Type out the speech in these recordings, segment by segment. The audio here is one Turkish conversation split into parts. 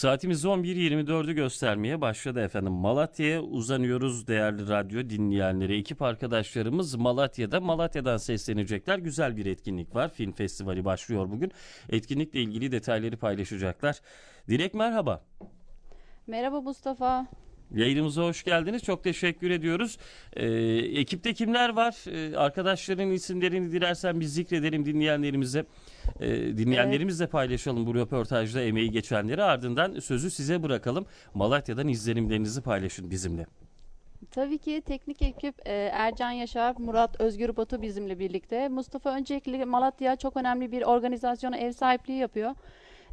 Saatimiz 11.24'ü göstermeye başladı efendim. Malatya'ya uzanıyoruz değerli radyo dinleyenleri. Ekip arkadaşlarımız Malatya'da. Malatya'dan seslenecekler. Güzel bir etkinlik var. Film festivali başlıyor bugün. Etkinlikle ilgili detayları paylaşacaklar. Dilek merhaba. Merhaba Mustafa. Yayınımıza hoş geldiniz. Çok teşekkür ediyoruz. Ee, ekipte kimler var? Ee, arkadaşların isimlerini dilersen biz zikredelim dinleyenlerimize. Ee, dinleyenlerimizle paylaşalım bu röportajda emeği geçenleri. Ardından sözü size bırakalım. Malatya'dan izlenimlerinizi paylaşın bizimle. Tabii ki teknik ekip e, Ercan Yaşar, Murat Özgür Batu bizimle birlikte. Mustafa öncelikle Malatya çok önemli bir organizasyona ev sahipliği yapıyor.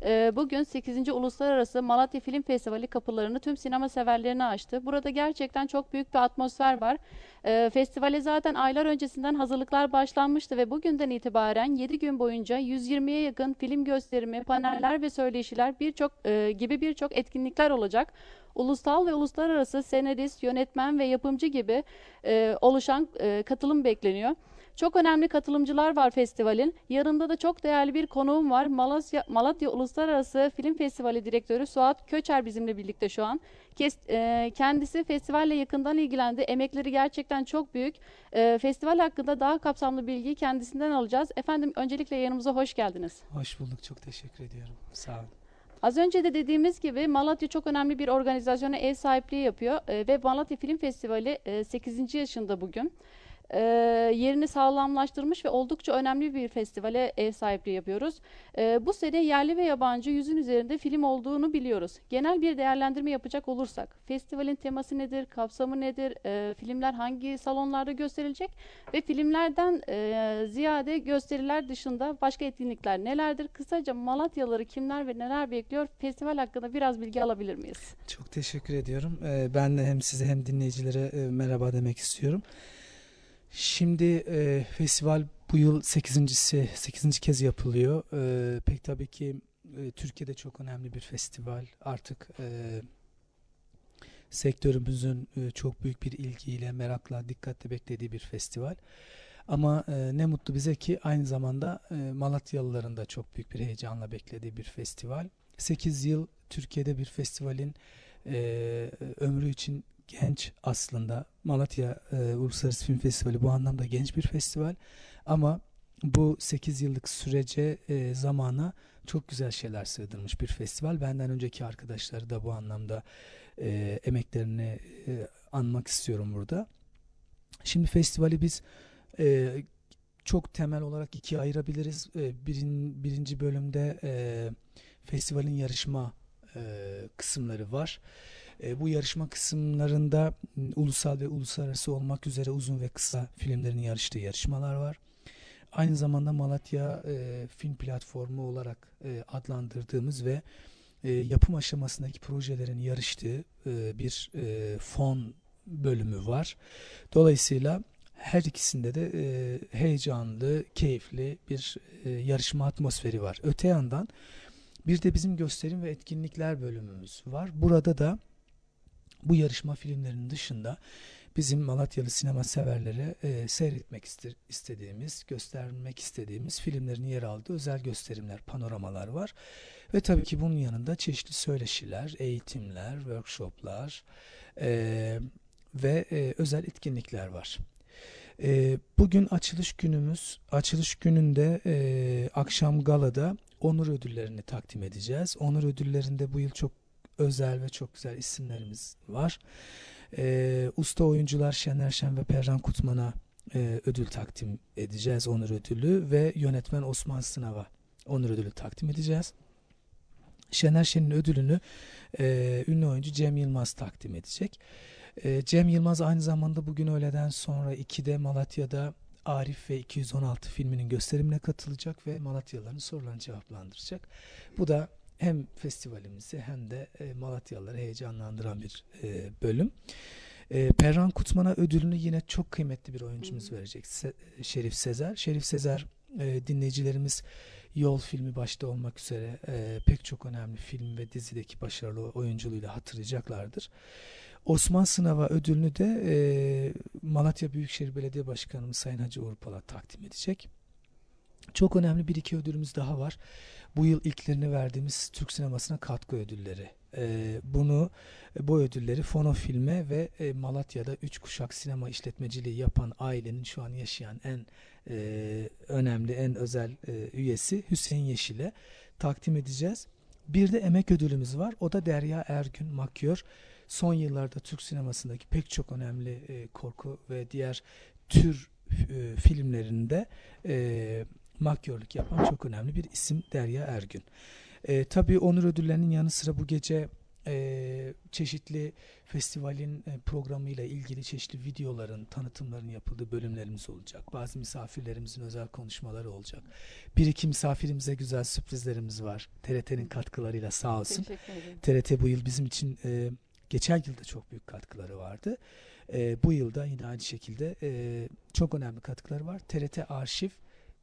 E, Bugün 8. Uluslararası Malatya Film Festivali kapılarını tüm sinema severlerine açtı. Burada gerçekten çok büyük bir atmosfer var. E, Festivale zaten aylar öncesinden hazırlıklar başlanmıştı ve bugünden itibaren 7 gün boyunca 120'ye yakın film gösterimi, paneller ve söyleşiler birçok e, gibi birçok etkinlikler olacak. Ulusal ve uluslararası senarist, yönetmen ve yapımcı gibi e, oluşan e, katılım bekleniyor. Çok önemli katılımcılar var festivalin. Yarında da çok değerli bir konuğum var. Malatya, Malatya Uluslararası Film Festivali Direktörü Suat Köçer bizimle birlikte şu an. Kes, e, kendisi festivalle yakından ilgilendi. Emekleri gerçekten çok büyük. E, festival hakkında daha kapsamlı bilgiyi kendisinden alacağız. Efendim öncelikle yanımıza hoş geldiniz. Hoş bulduk. Çok teşekkür ediyorum. Sağ olun. Az önce de dediğimiz gibi Malatya çok önemli bir organizasyona ev sahipliği yapıyor e, ve Malatya Film Festivali e, 8. yaşında bugün. E, yerini sağlamlaştırmış ve oldukça önemli bir festivale ev sahipliği yapıyoruz. E, bu sene yerli ve yabancı yüzün üzerinde film olduğunu biliyoruz. Genel bir değerlendirme yapacak olursak festivalin teması nedir, kapsamı nedir, e, filmler hangi salonlarda gösterilecek ve filmlerden e, ziyade gösteriler dışında başka etkinlikler nelerdir? Kısaca Malatyalıları kimler ve neler bekliyor? Festival hakkında biraz bilgi alabilir miyiz? Çok teşekkür ediyorum. Ee, ben de hem size hem dinleyicilere e, merhaba demek istiyorum. Şimdi e, festival bu yıl 8.si 8. kez yapılıyor. E, pek tabii ki e, Türkiye'de çok önemli bir festival. Artık e, sektörümüzün e, çok büyük bir ilgiyle, merakla, dikkatle beklediği bir festival. Ama e, ne mutlu bize ki aynı zamanda e, Malatyalıların da çok büyük bir heyecanla beklediği bir festival. 8 yıl Türkiye'de bir festivalin e, ömrü için genç aslında. Malatya e, Uluslararası Film Festivali bu anlamda genç bir festival. Ama bu 8 yıllık sürece e, zamana çok güzel şeyler sığdırmış bir festival. Benden önceki arkadaşları da bu anlamda e, emeklerini e, anmak istiyorum burada. Şimdi festivali biz e, çok temel olarak ikiye ayırabiliriz. E, birin, birinci bölümde e, festivalin yarışma e, kısımları var. E, bu yarışma kısımlarında ulusal ve uluslararası olmak üzere uzun ve kısa filmlerin yarıştığı yarışmalar var. Aynı zamanda Malatya e, Film Platformu olarak e, adlandırdığımız ve e, yapım aşamasındaki projelerin yarıştığı e, bir e, fon bölümü var. Dolayısıyla her ikisinde de e, heyecanlı, keyifli bir e, yarışma atmosferi var. Öte yandan bir de bizim gösterim ve etkinlikler bölümümüz var. Burada da bu yarışma filmlerinin dışında bizim Malatyalı sinema severlere e, seyretmek ister, istediğimiz, göstermek istediğimiz filmlerin yer aldığı özel gösterimler, panoramalar var. Ve tabii ki bunun yanında çeşitli söyleşiler, eğitimler, workshoplar e, ve e, özel etkinlikler var. E, bugün açılış günümüz. Açılış gününde e, akşam galada onur ödüllerini takdim edeceğiz. Onur ödüllerinde bu yıl çok özel ve çok güzel isimlerimiz var. E, usta oyuncular Şener Şen ve Perran Kutman'a e, ödül takdim edeceğiz. Onur ödülü ve yönetmen Osman Sınav'a onur ödülü takdim edeceğiz. Şener Şen'in ödülünü e, ünlü oyuncu Cem Yılmaz takdim edecek. E, Cem Yılmaz aynı zamanda bugün öğleden sonra 2'de Malatya'da Arif ve 216 filminin gösterimine katılacak ve Malatyalıların sorularını cevaplandıracak. Bu da hem festivalimizi hem de e, Malatyalıları heyecanlandıran bir e, bölüm. E, Perran Kutman'a ödülünü yine çok kıymetli bir oyuncumuz verecek. Se- Şerif Sezer. Şerif Sezer e, dinleyicilerimiz Yol filmi başta olmak üzere e, pek çok önemli film ve dizideki başarılı oyunculuğuyla hatırlayacaklardır. Osman Sınav'a ödülünü de e, Malatya Büyükşehir Belediye Başkanımız Sayın Hacı Uğur takdim edecek. Çok önemli bir iki ödülümüz daha var. Bu yıl ilklerini verdiğimiz Türk sinemasına katkı ödülleri. Ee, bunu bu ödülleri Fono Filme ve e, Malatya'da üç kuşak sinema işletmeciliği yapan ailenin şu an yaşayan en e, önemli, en özel e, üyesi Hüseyin Yeşil'e takdim edeceğiz. Bir de emek ödülümüz var. O da Derya Ergün Makyör. Son yıllarda Türk sinemasındaki pek çok önemli e, korku ve diğer tür e, filmlerinde e, makyörlük yapan çok önemli bir isim Derya Ergün. E, tabii onur ödüllerinin yanı sıra bu gece e, çeşitli festivalin e, programıyla ilgili çeşitli videoların, tanıtımların yapıldığı bölümlerimiz olacak. Bazı misafirlerimizin özel konuşmaları olacak. Bir iki misafirimize güzel sürprizlerimiz var. TRT'nin katkılarıyla sağ olsun. Teşekkür ederim. TRT bu yıl bizim için e, geçen yılda çok büyük katkıları vardı. E, bu yılda yine aynı şekilde e, çok önemli katkıları var. TRT Arşiv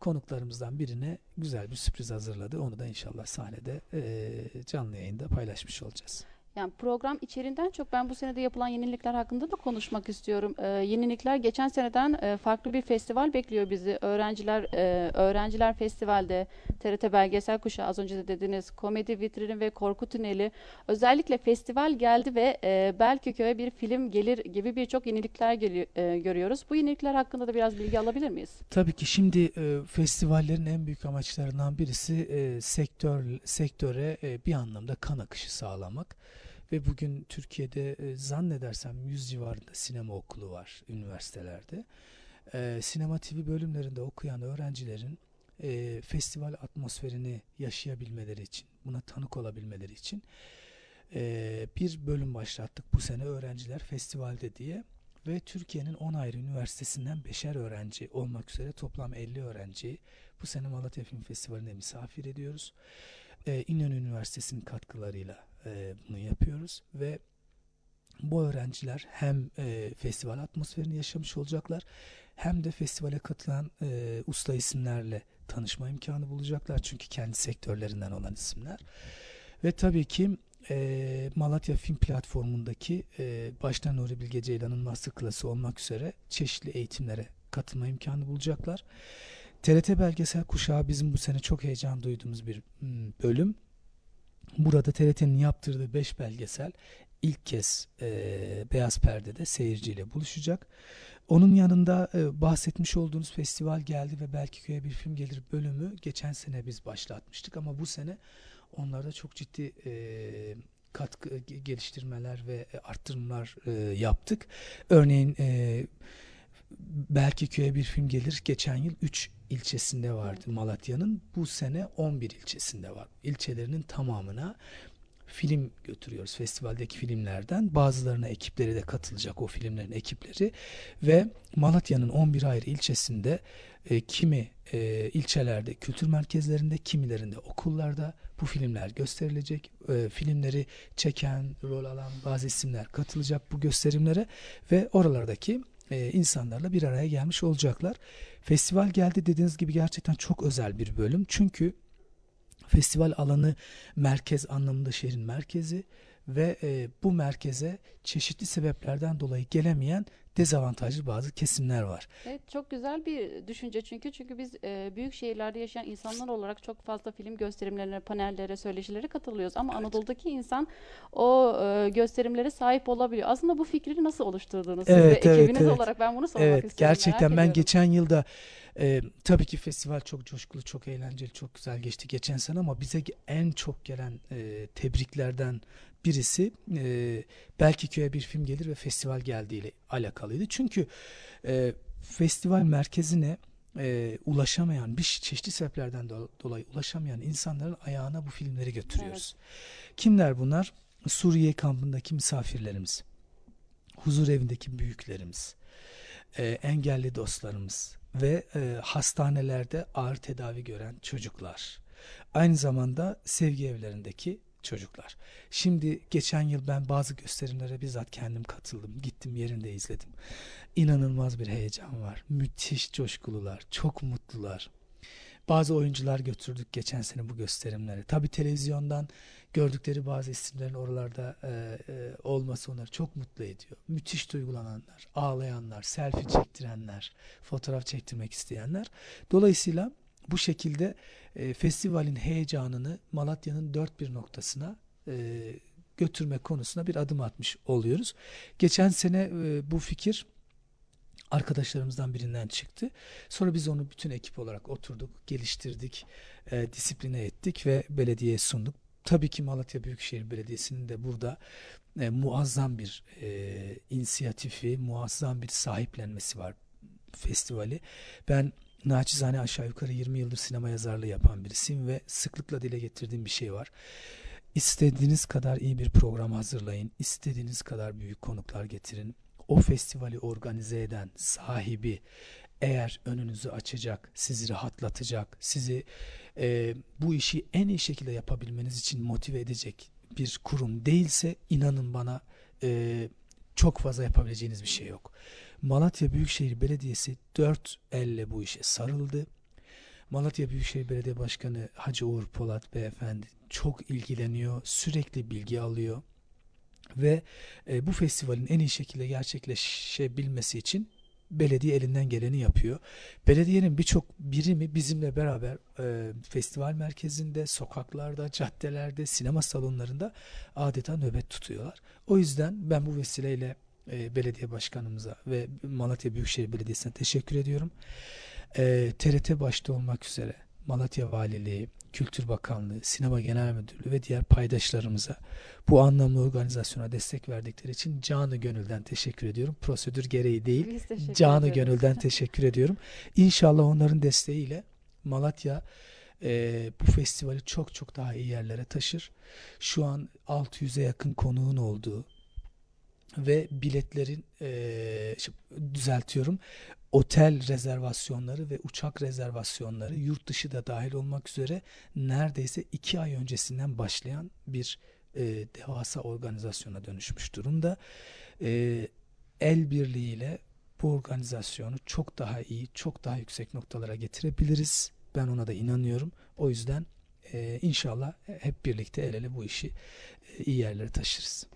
konuklarımızdan birine güzel bir sürpriz hazırladı. Onu da inşallah sahnede e, canlı yayında paylaşmış olacağız. Yani program içeriğinden çok ben bu senede yapılan yenilikler hakkında da konuşmak istiyorum. Ee, yenilikler geçen seneden e, farklı bir festival bekliyor bizi. Öğrenciler e, öğrenciler festivalde TRT belgesel kuşağı az önce de dediniz komedi vitrini ve korku tüneli. Özellikle festival geldi ve e, belki köye bir film gelir gibi birçok yenilikler geliyor, e, görüyoruz. Bu yenilikler hakkında da biraz bilgi alabilir miyiz? Tabii ki şimdi e, festivallerin en büyük amaçlarından birisi e, sektör sektöre e, bir anlamda kan akışı sağlamak. Ve bugün Türkiye'de e, zannedersem 100 civarında sinema okulu var üniversitelerde. E, sinema TV bölümlerinde okuyan öğrencilerin e, festival atmosferini yaşayabilmeleri için, buna tanık olabilmeleri için e, bir bölüm başlattık bu sene öğrenciler festivalde diye ve Türkiye'nin 10 ayrı üniversitesinden 5'er öğrenci olmak üzere toplam 50 öğrenciyi bu sene Malatya Film Festivali'ne misafir ediyoruz. Ee, İnönü Üniversitesi'nin katkılarıyla e, bunu yapıyoruz ve bu öğrenciler hem e, festival atmosferini yaşamış olacaklar hem de festivale katılan e, usta isimlerle tanışma imkanı bulacaklar çünkü kendi sektörlerinden olan isimler ve tabii ki e, Malatya Film Platformu'ndaki e, başta Nuri Bilge Ceylan'ın masterclass'ı olmak üzere çeşitli eğitimlere katılma imkanı bulacaklar. TRT Belgesel Kuşağı bizim bu sene çok heyecan duyduğumuz bir m, bölüm. Burada TRT'nin yaptırdığı 5 belgesel ilk kez e, Beyaz Perde'de seyirciyle buluşacak. Onun yanında e, bahsetmiş olduğunuz festival geldi ve belki köye bir film gelir bölümü geçen sene biz başlatmıştık ama bu sene onlarda çok ciddi e, katkı geliştirmeler ve arttırımlar e, yaptık. Örneğin e, belki köye bir film gelir geçen yıl 3 ilçesinde vardı Malatya'nın. Bu sene 11 ilçesinde var. İlçelerinin tamamına film götürüyoruz festivaldeki filmlerden. Bazılarına ekipleri de katılacak o filmlerin ekipleri ve Malatya'nın 11 ayrı ilçesinde e, kimi e, ilçelerde kültür merkezlerinde kimilerinde okullarda bu filmler gösterilecek. E, filmleri çeken, rol alan bazı isimler katılacak bu gösterimlere ve oralardaki e, insanlarla bir araya gelmiş olacaklar. Festival geldi dediğiniz gibi gerçekten çok özel bir bölüm. Çünkü festival alanı merkez anlamında şehrin merkezi ve e, bu merkeze çeşitli sebeplerden dolayı gelemeyen dezavantajlı bazı kesimler var. Evet çok güzel bir düşünce çünkü çünkü biz e, büyük şehirlerde yaşayan insanlar olarak çok fazla film gösterimlerine, panellere, söyleşilere katılıyoruz ama evet. Anadolu'daki insan o e, gösterimlere sahip olabiliyor. Aslında bu fikri nasıl oluşturduğunuz evet, siz ve evet, ekibiniz evet. olarak ben bunu sormak evet, istiyorum. Gerçekten ben geçen yılda e, tabii ki festival çok coşkulu, çok eğlenceli, çok güzel geçti geçen sene ama bize en çok gelen e, tebriklerden birisi e, belki köye bir film gelir ve festival geldiğiyle alakalıydı. Çünkü e, festival merkezine e, ulaşamayan bir çeşitli sebeplerden do dolayı ulaşamayan insanların ayağına bu filmleri götürüyoruz. Evet. Kimler bunlar? Suriye kampındaki misafirlerimiz, huzur evindeki büyüklerimiz, e, engelli dostlarımız ve e, hastanelerde ağır tedavi gören çocuklar. Aynı zamanda sevgi evlerindeki çocuklar. Şimdi geçen yıl ben bazı gösterimlere bizzat kendim katıldım. Gittim yerinde izledim. İnanılmaz bir heyecan var. Müthiş coşkulular. Çok mutlular. Bazı oyuncular götürdük geçen sene bu gösterimlere. Tabi televizyondan gördükleri bazı isimlerin oralarda e, e, olması onları çok mutlu ediyor. Müthiş duygulananlar, ağlayanlar, selfie çektirenler, fotoğraf çektirmek isteyenler. Dolayısıyla bu şekilde e, festivalin heyecanını Malatya'nın dört bir noktasına e, götürme konusuna bir adım atmış oluyoruz. Geçen sene e, bu fikir arkadaşlarımızdan birinden çıktı. Sonra biz onu bütün ekip olarak oturduk, geliştirdik, e, disipline ettik ve belediyeye sunduk. Tabii ki Malatya Büyükşehir Belediyesi'nin de burada e, muazzam bir e, inisiyatifi, muazzam bir sahiplenmesi var festivali. Ben naçizane aşağı yukarı 20 yıldır sinema yazarlığı yapan birisiyim ve sıklıkla dile getirdiğim bir şey var. İstediğiniz kadar iyi bir program hazırlayın, istediğiniz kadar büyük konuklar getirin. O festivali organize eden sahibi eğer önünüzü açacak, sizi rahatlatacak, sizi e, bu işi en iyi şekilde yapabilmeniz için motive edecek bir kurum değilse inanın bana e, çok fazla yapabileceğiniz bir şey yok. Malatya Büyükşehir Belediyesi dört elle bu işe sarıldı. Malatya Büyükşehir Belediye Başkanı Hacı Uğur Polat Beyefendi çok ilgileniyor, sürekli bilgi alıyor ve e, bu festivalin en iyi şekilde gerçekleşebilmesi için belediye elinden geleni yapıyor. Belediyenin birçok birimi bizimle beraber e, festival merkezinde, sokaklarda, caddelerde, sinema salonlarında adeta nöbet tutuyorlar. O yüzden ben bu vesileyle e, belediye başkanımıza ve Malatya Büyükşehir Belediyesi'ne teşekkür ediyorum. E, TRT başta olmak üzere Malatya Valiliği, Kültür Bakanlığı, Sinema Genel Müdürlüğü ve diğer paydaşlarımıza bu anlamlı organizasyona destek verdikleri için canı gönülden teşekkür ediyorum. Prosedür gereği değil, canı ederiz. gönülden teşekkür ediyorum. İnşallah onların desteğiyle Malatya e, bu festivali çok çok daha iyi yerlere taşır. Şu an 600'e yakın konuğun olduğu ve biletlerin e, düzeltiyorum otel rezervasyonları ve uçak rezervasyonları yurt dışı da dahil olmak üzere neredeyse iki ay öncesinden başlayan bir e, devasa organizasyona dönüşmüş durumda. E, el birliğiyle bu organizasyonu çok daha iyi, çok daha yüksek noktalara getirebiliriz. Ben ona da inanıyorum. O yüzden e, inşallah hep birlikte el ele bu işi e, iyi yerlere taşırız.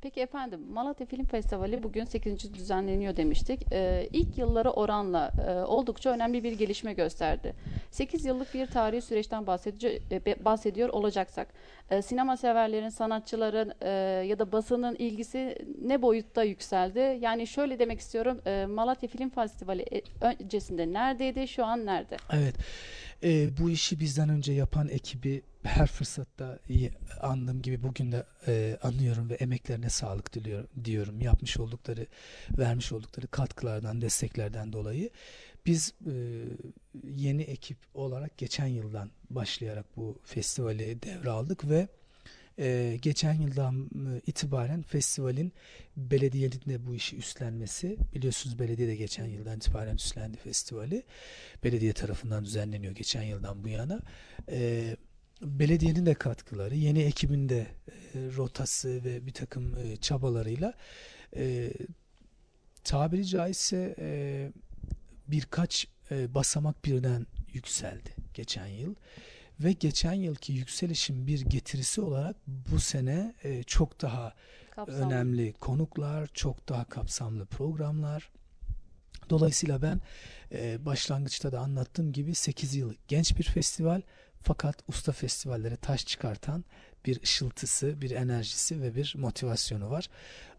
Peki efendim Malatya Film Festivali bugün 8. düzenleniyor demiştik. Ee, ilk yıllara oranla e, oldukça önemli bir gelişme gösterdi. 8 yıllık bir tarihi süreçten bahsediyor, e, bahsediyor olacaksak e, sinema severlerin, sanatçıların e, ya da basının ilgisi ne boyutta yükseldi? Yani şöyle demek istiyorum e, Malatya Film Festivali e, öncesinde neredeydi şu an nerede? Evet. Ee, bu işi bizden önce yapan ekibi her fırsatta andığım gibi bugün de e, anıyorum ve emeklerine sağlık diliyorum diyorum. Yapmış oldukları, vermiş oldukları katkılardan, desteklerden dolayı. Biz e, yeni ekip olarak geçen yıldan başlayarak bu festivali devraldık ve e, geçen yıldan e, itibaren festivalin belediyenin de bu işi üstlenmesi biliyorsunuz belediye de geçen yıldan itibaren üstlendi festivali. Belediye tarafından düzenleniyor geçen yıldan bu yana. E, belediyenin de katkıları yeni ekibin de e, rotası ve bir takım e, çabalarıyla e, tabiri caizse e, birkaç e, basamak birden yükseldi geçen yıl ve geçen yılki yükselişin bir getirisi olarak bu sene e, çok daha Kapsamlı. önemli konuklar, çok daha kapsamlı programlar. Dolayısıyla ben e, başlangıçta da anlattığım gibi 8 yıllık genç bir festival fakat usta festivallere taş çıkartan bir ışıltısı, bir enerjisi ve bir motivasyonu var.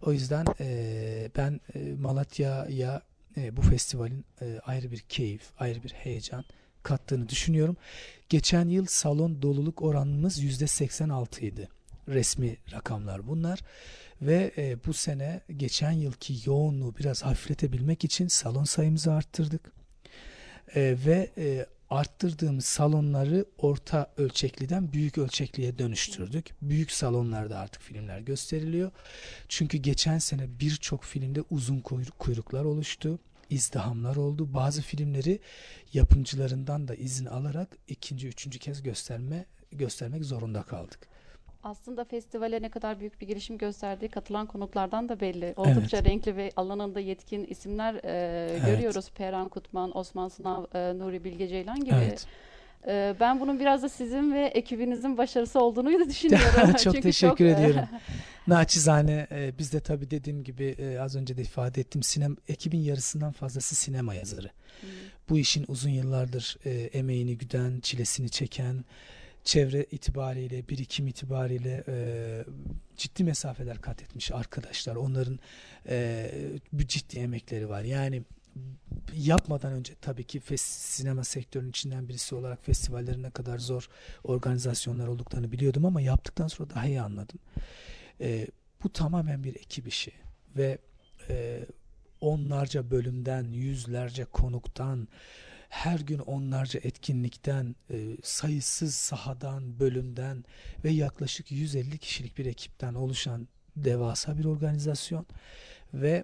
O yüzden e, ben e, Malatya'ya e, bu festivalin e, ayrı bir keyif, ayrı bir heyecan kattığını düşünüyorum. Geçen yıl salon doluluk oranımız %86 idi. Resmi rakamlar bunlar. Ve e, bu sene geçen yılki yoğunluğu biraz hafifletebilmek için salon sayımızı arttırdık. E, ve e, arttırdığımız salonları orta ölçekliden büyük ölçekliye dönüştürdük. Büyük salonlarda artık filmler gösteriliyor. Çünkü geçen sene birçok filmde uzun kuyru- kuyruklar oluştu. İzdihamlar oldu. Bazı filmleri yapımcılarından da izin alarak ikinci, üçüncü kez gösterme göstermek zorunda kaldık. Aslında festivale ne kadar büyük bir gelişim gösterdiği katılan konuklardan da belli. Oldukça renkli ve alanında yetkin isimler e, Evet. görüyoruz. Perihan Kutman, Osman Sınav, e, Nuri Bilge Ceylan gibi. Evet. E, ben bunun biraz da sizin ve ekibinizin başarısı olduğunu da düşünüyorum. Çok Çünkü teşekkür e, ediyorum. Naçizane e, biz de tabii dediğim gibi e, az önce de ifade ettim sinem ekibin yarısından fazlası sinema yazarı. Bu işin uzun yıllardır e, emeğini güden, çilesini çeken, çevre itibariyle, birikim itibariyle e, ciddi mesafeler kat etmiş arkadaşlar. Onların e, bir ciddi emekleri var. Yani yapmadan önce tabii ki sinema sektörünün içinden birisi olarak festivallerin ne kadar zor organizasyonlar olduklarını biliyordum ama yaptıktan sonra daha iyi anladım. E, bu tamamen bir ekip işi ve e, onlarca bölümden, yüzlerce konuktan, her gün onlarca etkinlikten, e, sayısız sahadan, bölümden ve yaklaşık 150 kişilik bir ekipten oluşan devasa bir organizasyon ve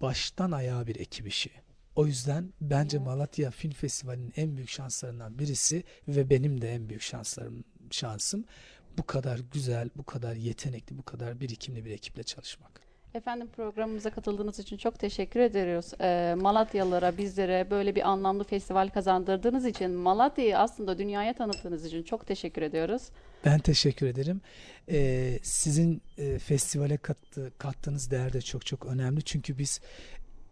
baştan ayağa bir ekip işi. O yüzden bence. Malatya Film Festivali'nin en büyük şanslarından birisi ve benim de en büyük şanslarım şansım bu kadar güzel, bu kadar yetenekli, bu kadar birikimli bir ekiple çalışmak. Efendim programımıza katıldığınız için çok teşekkür ediyoruz. Ee, Malatyalılara, bizlere böyle bir anlamlı festival kazandırdığınız için, Malatya'yı aslında dünyaya tanıttığınız için çok teşekkür ediyoruz. Ben teşekkür ederim. Ee, sizin e, festivale kattı, kattığınız değer de çok çok önemli. Çünkü biz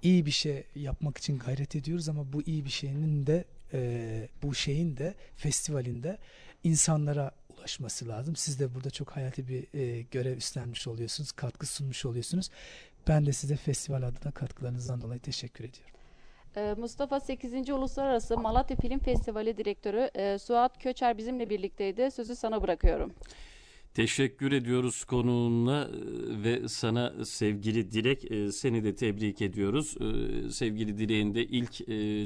iyi bir şey yapmak için gayret ediyoruz ama bu iyi bir şeyin de e, bu şeyin de festivalinde insanlara ulaşması lazım. Siz de burada çok hayati bir e, görev üstlenmiş oluyorsunuz, katkı sunmuş oluyorsunuz. Ben de size festival adına katkılarınızdan dolayı teşekkür ediyorum. Ee, Mustafa 8. Uluslararası Malatya Film Festivali Direktörü e, Suat Köçer bizimle birlikteydi. Sözü sana bırakıyorum. Teşekkür ediyoruz konuğuna e, ve sana sevgili Dilek e, seni de tebrik ediyoruz. Sevgili Dilek'in de ilk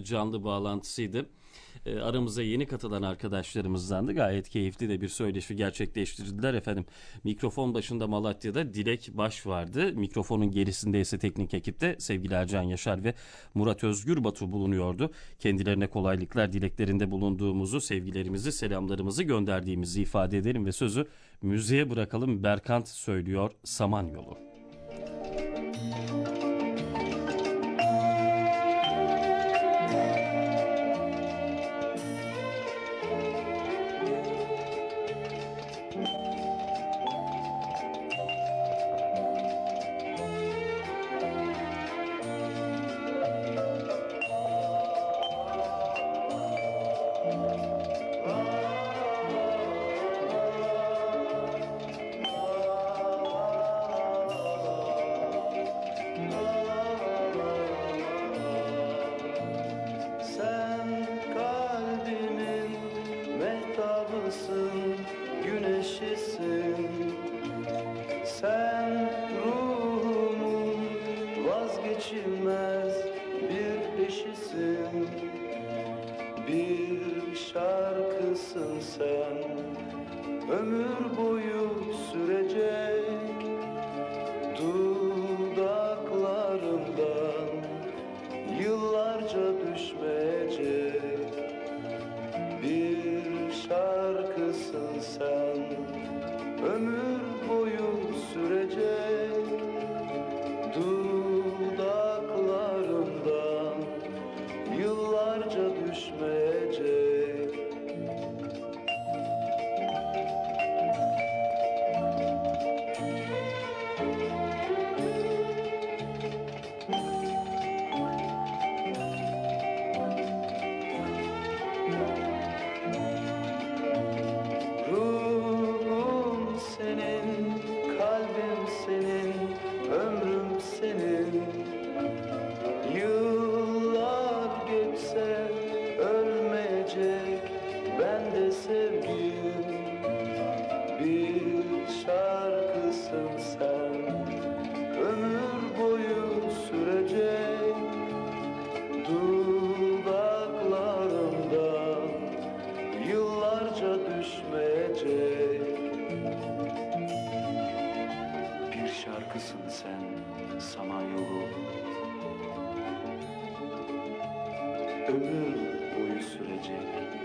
canlı bağlantısıydı. E, Aramıza yeni katılan arkadaşlarımızdan da gayet keyifli de bir söyleşi gerçekleştirdiler efendim. Mikrofon başında Malatya'da Dilek Baş vardı. Mikrofonun gerisinde ise teknik ekipte sevgili Ercan Yaşar ve Murat Özgür Batu bulunuyordu. Kendilerine kolaylıklar dileklerinde bulunduğumuzu, sevgilerimizi, selamlarımızı gönderdiğimizi ifade edelim ve sözü müziğe bırakalım. Berkant söylüyor Samanyolu. Sen Todo mundo ouve.